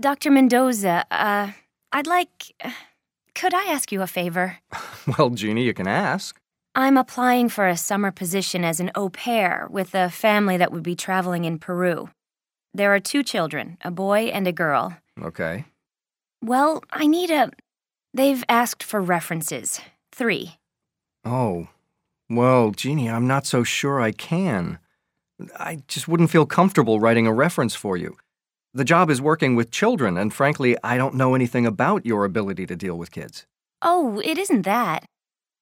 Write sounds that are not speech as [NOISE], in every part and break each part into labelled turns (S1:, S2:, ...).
S1: Dr. Mendoza, uh, I'd like. Uh, could I ask you a favor? [LAUGHS]
S2: Well, Jeannie, you can ask.
S1: I'm applying for a summer position as an au pair with a family that would be traveling in Peru. There are two children, a boy and a girl.
S2: Okay.
S1: Well, I need a. They've asked for references. Three.
S2: Oh. Well, Jeannie, I'm not so sure I can. I just wouldn't feel comfortable writing a reference for you. The job is working with children, and frankly, I don't know anything about your ability to deal with kids.
S1: Oh, it isn't that.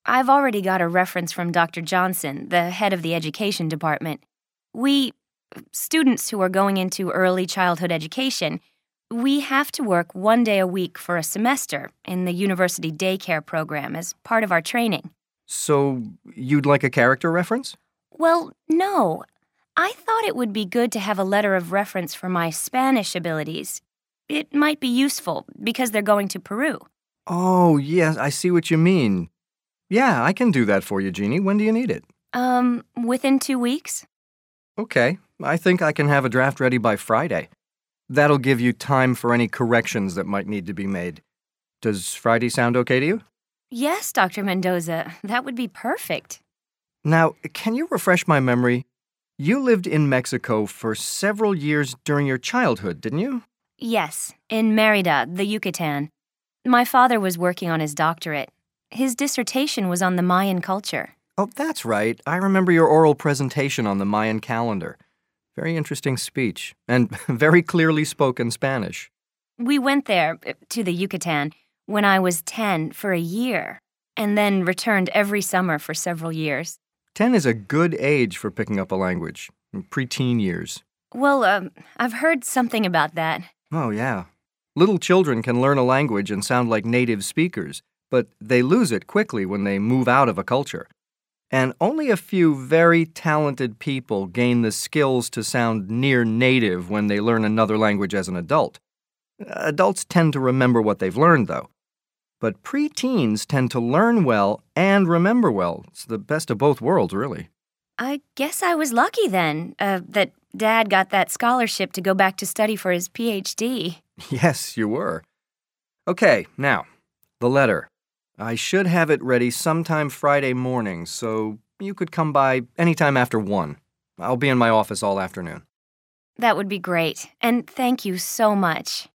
S1: I've already got a reference from Dr. Johnson, the head of the education department. We, students who are going into early childhood education, we have to work one day a week for a semester in the university daycare program as part of our training.
S2: So, you'd like a character reference?
S1: Well, no. I thought it would be good to have a letter of reference for my Spanish abilities. It might be useful because they're going to Peru.
S2: Oh, yes, I see what you mean. Yeah, I can do that for you, Jeannie. When do you need it?
S1: Um, within two weeks?
S2: Okay, I think I can have a draft ready by Friday. That'll give you time for any corrections that might need to be made. Does Friday sound okay to you?
S1: Yes, Dr. Mendoza. That would be perfect.
S2: Now, can you refresh my memory? You lived in Mexico for several years during your childhood, didn't you?
S1: Yes, in Mérida, the Yucatan. My father was working on his doctorate. His dissertation was on the Mayan culture.
S2: Oh, that's right. I remember your oral presentation on the Mayan calendar. Very interesting speech, and [LAUGHS] very clearly spoken Spanish.
S1: We went there, uh, to the Yucatan, when I was 10 for a year, and then returned every summer for several years.
S2: 10 is a good age for picking up a language, preteen years.
S1: Well, um, I've heard something about that.
S2: Oh, yeah. Little children can learn a language and sound like native speakers, but they lose it quickly when they move out of a culture. And only a few very talented people gain the skills to sound near native when they learn another language as an adult. Adults tend to remember what they've learned, though. But preteens tend to learn well and remember well. It's the best of both worlds, really.
S1: I guess I was lucky then uh, that Dad got that scholarship to go back to study for his PhD. [LAUGHS]
S2: Yes, you were. Okay, now, the letter. I should have it ready sometime Friday morning, so you could come by anytime after 1. I'll be in my office all afternoon.
S1: That would be great. And thank you so much.